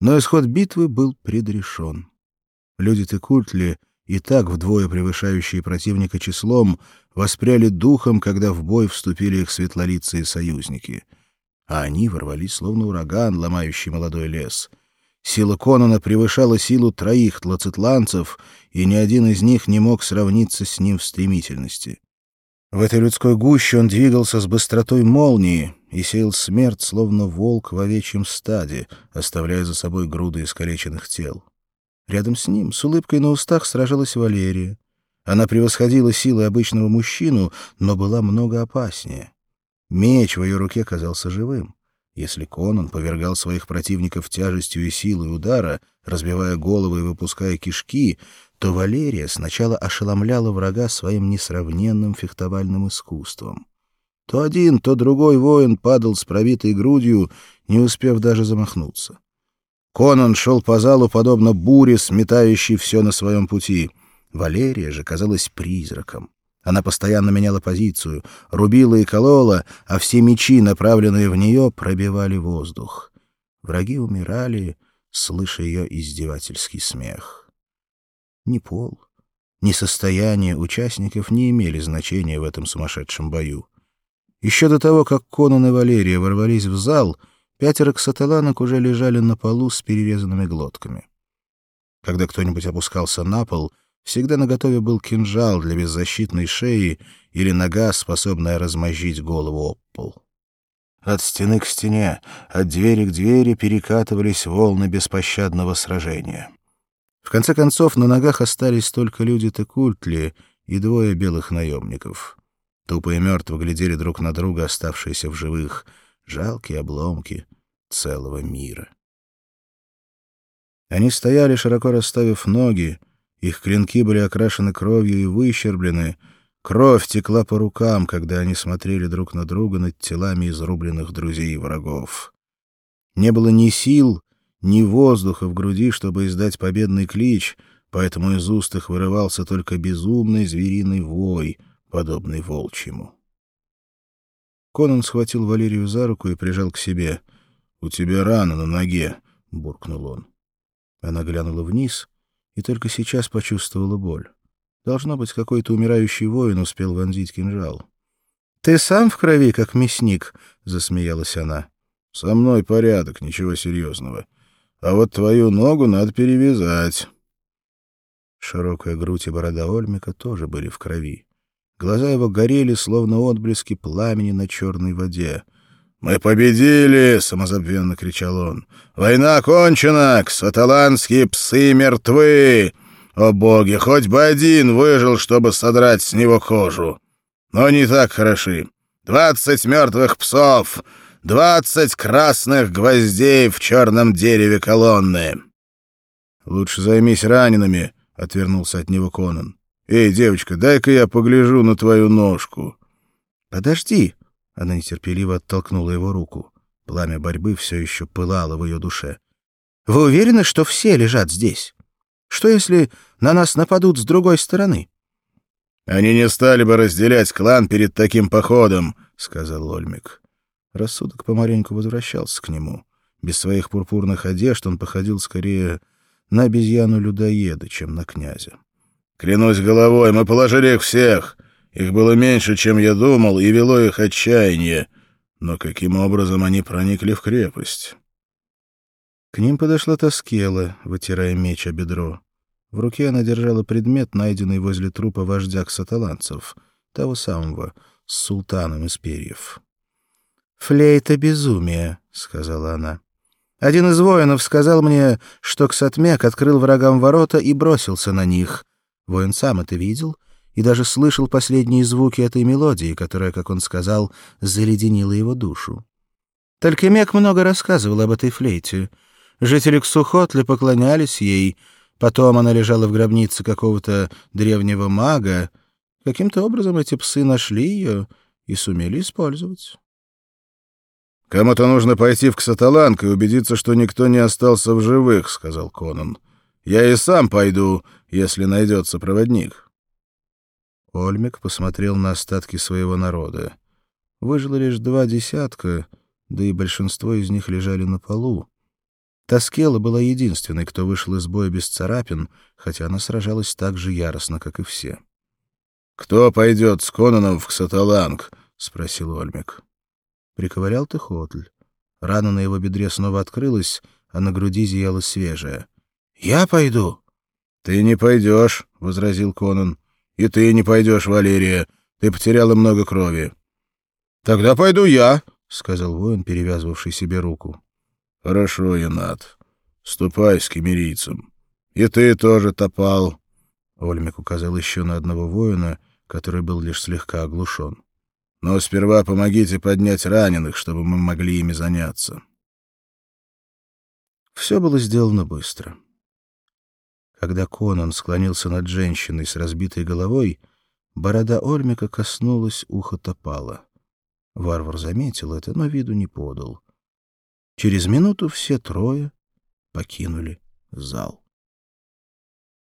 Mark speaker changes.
Speaker 1: Но исход битвы был предрешен. Люди Текультли, и так вдвое превышающие противника числом, воспряли духом, когда в бой вступили их светлолицые союзники. А они ворвались, словно ураган, ломающий молодой лес. Сила Конона превышала силу троих тлацетланцев, и ни один из них не мог сравниться с ним в стремительности. В этой людской гуще он двигался с быстротой молнии и сеял смерть, словно волк в овечьем стаде, оставляя за собой груды искалеченных тел. Рядом с ним, с улыбкой на устах, сражалась Валерия. Она превосходила силы обычного мужчину, но была много опаснее. Меч в ее руке казался живым. Если Конан повергал своих противников тяжестью и силой удара, разбивая головы и выпуская кишки, то Валерия сначала ошеломляла врага своим несравненным фехтовальным искусством. То один, то другой воин падал с пробитой грудью, не успев даже замахнуться. Конан шел по залу, подобно буре, сметающей все на своем пути. Валерия же казалась призраком. Она постоянно меняла позицию, рубила и колола, а все мечи, направленные в нее, пробивали воздух. Враги умирали, слыша ее издевательский смех. Ни пол, ни состояние участников не имели значения в этом сумасшедшем бою. Еще до того, как Конан и Валерия ворвались в зал — Пятеро ксаталанок уже лежали на полу с перерезанными глотками. Когда кто-нибудь опускался на пол, всегда наготове был кинжал для беззащитной шеи или нога, способная размозжить голову об пол. От стены к стене, от двери к двери перекатывались волны беспощадного сражения. В конце концов, на ногах остались только люди Текультли и двое белых наемников. Тупо и мертво глядели друг на друга, оставшиеся в живых — жалкие обломки целого мира. Они стояли, широко расставив ноги, их клинки были окрашены кровью и выщерблены, кровь текла по рукам, когда они смотрели друг на друга над телами изрубленных друзей и врагов. Не было ни сил, ни воздуха в груди, чтобы издать победный клич, поэтому из уст их вырывался только безумный звериный вой, подобный волчьему. Конан схватил Валерию за руку и прижал к себе. «У тебя рана на ноге», — буркнул он. Она глянула вниз и только сейчас почувствовала боль. Должно быть, какой-то умирающий воин успел вонзить кинжал. «Ты сам в крови, как мясник?» — засмеялась она. «Со мной порядок, ничего серьезного. А вот твою ногу надо перевязать». Широкая грудь и борода Ольмика тоже были в крови. Глаза его горели, словно отблески пламени на черной воде. «Мы победили!» — самозабвенно кричал он. «Война окончена! Ксаталанские псы мертвы! О боги, хоть бы один выжил, чтобы содрать с него кожу! Но не так хороши. Двадцать мертвых псов! Двадцать красных гвоздей в черном дереве колонны!» «Лучше займись ранеными», — отвернулся от него Конан. «Эй, девочка, дай-ка я погляжу на твою ножку». «Подожди!» — она нетерпеливо оттолкнула его руку. Пламя борьбы все еще пылало в ее душе. «Вы уверены, что все лежат здесь? Что, если на нас нападут с другой стороны?»
Speaker 2: «Они не стали бы разделять клан перед таким походом», — сказал Ольмик.
Speaker 1: Рассудок помаленьку возвращался к нему. Без своих пурпурных одежд он походил скорее на обезьяну-людоеда, чем на князя.
Speaker 2: Клянусь головой, мы положили их всех. Их было меньше, чем я думал, и вело их отчаяние. Но каким образом они проникли в крепость?
Speaker 1: К ним подошла Тоскела, вытирая меч о бедро. В руке она держала предмет, найденный возле трупа вождя ксаталанцев, того самого, с султаном из перьев. «Флейта безумия», — сказала она. «Один из воинов сказал мне, что Ксатмек открыл врагам ворота и бросился на них, Воин сам это видел и даже слышал последние звуки этой мелодии, которая, как он сказал, заледенила его душу. Талькемек много рассказывал об этой флейте. Жители Ксухотли поклонялись ей, потом она лежала в гробнице какого-то древнего мага. Каким-то образом эти псы нашли ее и сумели использовать.
Speaker 2: «Кому-то нужно пойти в Ксаталанг и убедиться, что никто не остался в живых», — сказал Конан. «Я и сам пойду, если найдется проводник.
Speaker 1: Ольмик посмотрел на остатки своего народа. Выжило лишь два десятка, да и большинство из них лежали на полу. Таскела была единственной, кто вышел из боя без царапин, хотя она сражалась так же яростно, как и все.
Speaker 2: «Кто пойдет с Конаном в Ксаталанг?» — спросил Ольмик.
Speaker 1: Приковырял Техотль. Рана на его бедре снова открылась, а на груди зияла свежая. «Я пойду!»
Speaker 2: «Ты не пойдешь», — возразил Конан. «И ты не пойдешь, Валерия. Ты потеряла много крови».
Speaker 1: «Тогда пойду я», — сказал воин, перевязывавший себе руку.
Speaker 2: «Хорошо, Янат. Ступай с кемерийцем. И ты тоже топал».
Speaker 1: Ольмик указал еще на одного воина, который был лишь слегка оглушен.
Speaker 2: «Но сперва помогите поднять раненых, чтобы мы могли ими заняться».
Speaker 1: Все было сделано быстро. Когда Конан склонился над женщиной с разбитой головой, борода Ольмика коснулась уха Топала. Варвар заметил это, но виду не подал. Через минуту все трое покинули зал.